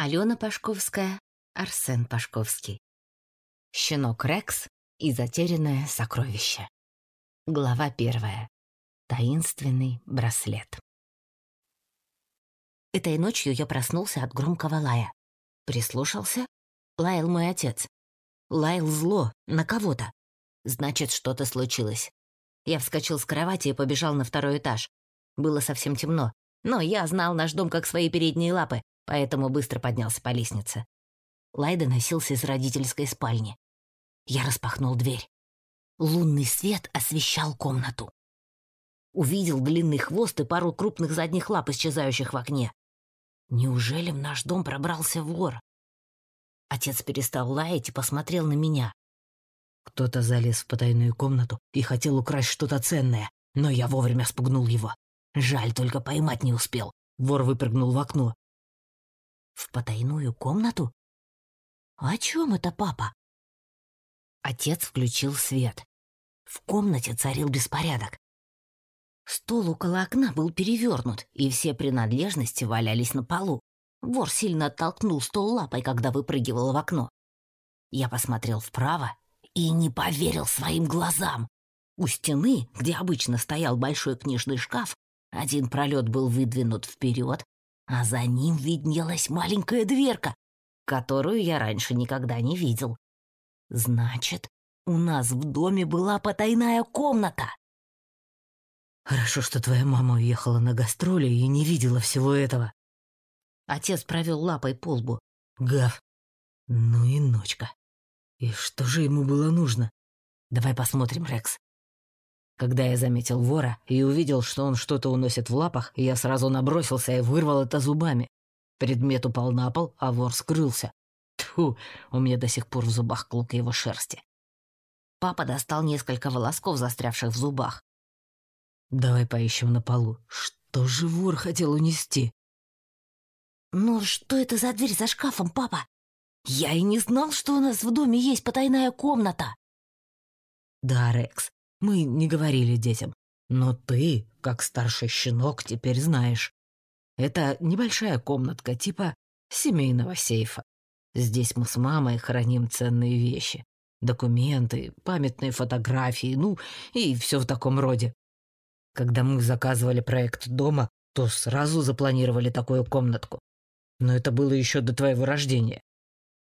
Алена Пашковская, Арсен Пашковский. Щенок Рекс и затерянное сокровище. Глава первая. Таинственный браслет. Этой ночью я проснулся от громкого лая. Прислушался. Лаял мой отец. Лаял зло, на кого-то. Значит, что-то случилось. Я вскочил с кровати и побежал на второй этаж. Было совсем темно, но я знал наш дом как свои передние лапы, поэтому быстро поднялся по лестнице. Лай доносился из родительской спальни. Я распахнул дверь. Лунный свет освещал комнату. Увидел длинный хвост и пару крупных задних лап, исчезающих в окне. Неужели в наш дом пробрался вор? Отец перестал лаять и посмотрел на меня. Кто-то залез в потайную комнату и хотел украсть что-то ценное, но я вовремя спугнул его. Жаль, только поймать не успел. Вор выпрыгнул в окно, в потайную комнату? О чем это папа? Отец включил свет. В комнате царил беспорядок. Стол около окна был перевернут, и все принадлежности валялись на полу. Вор сильно оттолкнул стол лапой, когда выпрыгивал в окно. Я посмотрел вправо и не поверил своим глазам. У стены, где обычно стоял большой книжный шкаф, один пролет был выдвинут вперед, а за ним виднелась маленькая дверка, которую я раньше никогда не видел. Значит, у нас в доме была потайная комната. Хорошо, что твоя мама уехала на гастроли и не видела всего этого. Отец провел лапой по лбу. Гав. Ну и ночка. И что же ему было нужно? Давай посмотрим, Рекс. Когда я заметил вора и увидел, что он что-то уносит в лапах, я сразу набросился и вырвал это зубами. Предмет упал на пол, а вор скрылся. Тьфу, у меня до сих пор в зубах клок его шерсти. Папа достал несколько волосков, застрявших в зубах. «Давай поищем на полу. Что же вор хотел унести?» «Ну что это за дверь за шкафом, папа? Я и не знал, что у нас в доме есть потайная комната!» «Да, Рекс, мы не говорили детям. Но ты, как старший щенок, теперь знаешь. Это небольшая комнатка типа семейного сейфа. Здесь мы с мамой храним ценные вещи. Документы, памятные фотографии, ну и все в таком роде. Когда мы заказывали проект дома, то сразу запланировали такую комнатку. Но это было еще до твоего рождения.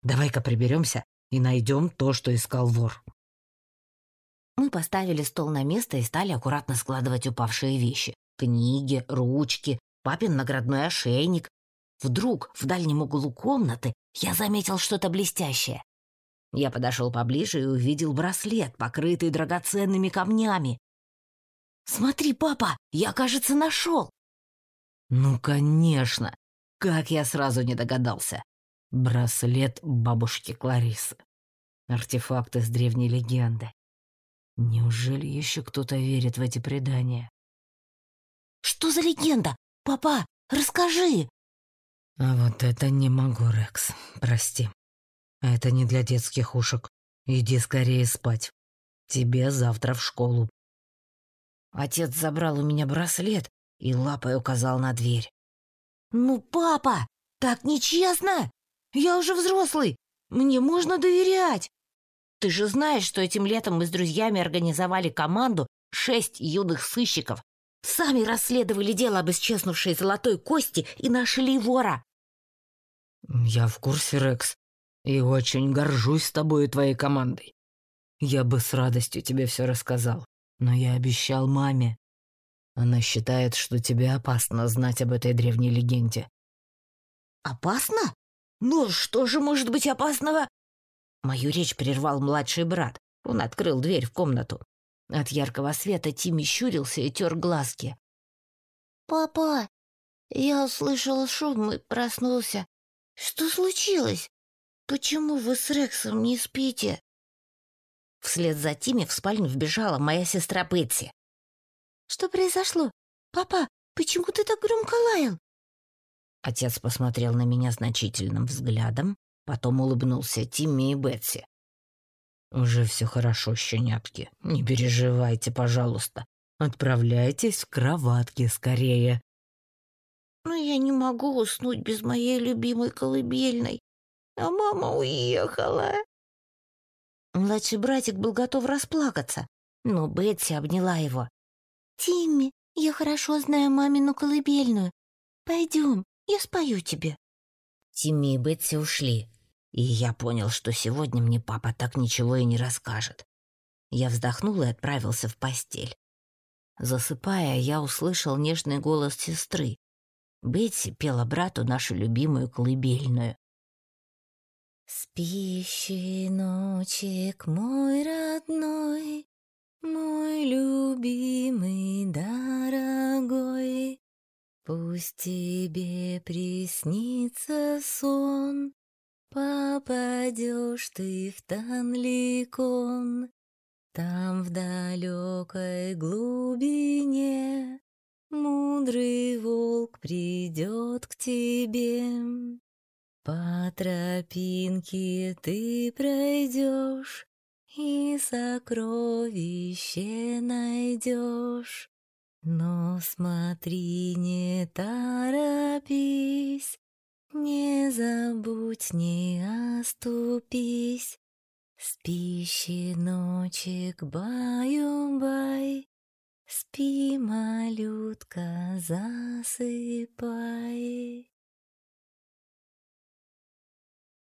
Давай-ка приберемся и найдем то, что искал вор. Мы поставили стол на место и стали аккуратно складывать упавшие вещи. Книги, ручки, папин наградной ошейник. Вдруг в дальнем углу комнаты я заметил что-то блестящее. Я подошел поближе и увидел браслет, покрытый драгоценными камнями. «Смотри, папа, я, кажется, нашел!» «Ну, конечно! Как я сразу не догадался! Браслет бабушки Кларисы. Артефакт из древней легенды. Неужели еще кто-то верит в эти предания? Что за легенда? Папа, расскажи! А вот это не могу, Рекс, прости. Это не для детских ушек. Иди скорее спать. Тебе завтра в школу. Отец забрал у меня браслет и лапой указал на дверь. «Ну, папа, так нечестно! Я уже взрослый, мне можно доверять!» Ты же знаешь, что этим летом мы с друзьями организовали команду шесть юных сыщиков. Сами расследовали дело об исчезнувшей золотой кости и нашли вора. Я в курсе, Рекс, и очень горжусь тобой и твоей командой. Я бы с радостью тебе все рассказал, но я обещал маме. Она считает, что тебе опасно знать об этой древней легенде. Опасно? Ну, что же может быть опасного Мою речь прервал младший брат. Он открыл дверь в комнату. От яркого света Тимми щурился и тер глазки. «Папа, я услышал шум и проснулся. Что случилось? Почему вы с Рексом не спите?» Вслед за Тимми в спальню вбежала моя сестра Бетси. «Что произошло? Папа, почему ты так громко лаял?» Отец посмотрел на меня значительным взглядом, Потом улыбнулся Тимми и Бетси. «Уже все хорошо, щенятки. Не переживайте, пожалуйста. Отправляйтесь в кроватки скорее». Но я не могу уснуть без моей любимой колыбельной. А мама уехала. Младший братик был готов расплакаться, но Бетси обняла его. «Тимми, я хорошо знаю мамину колыбельную. Пойдем, я спою тебе». Тимми и Бетси ушли, и я понял, что сегодня мне папа так ничего и не расскажет. Я вздохнул и отправился в постель. Засыпая, я услышал нежный голос сестры. Бетси пела брату нашу любимую колыбельную. «Спи, щеночек мой родной, мой любимый, дорогой, Пусть тебе приснится сон, Попадешь ты в Танликон, Там в далекой глубине Мудрый волк придет к тебе. По тропинке ты пройдешь И сокровище найдешь. Но смотри, не торопись, Не забудь, не оступись. Спи, щеночек, баю-бай, Спи, малютка, засыпай.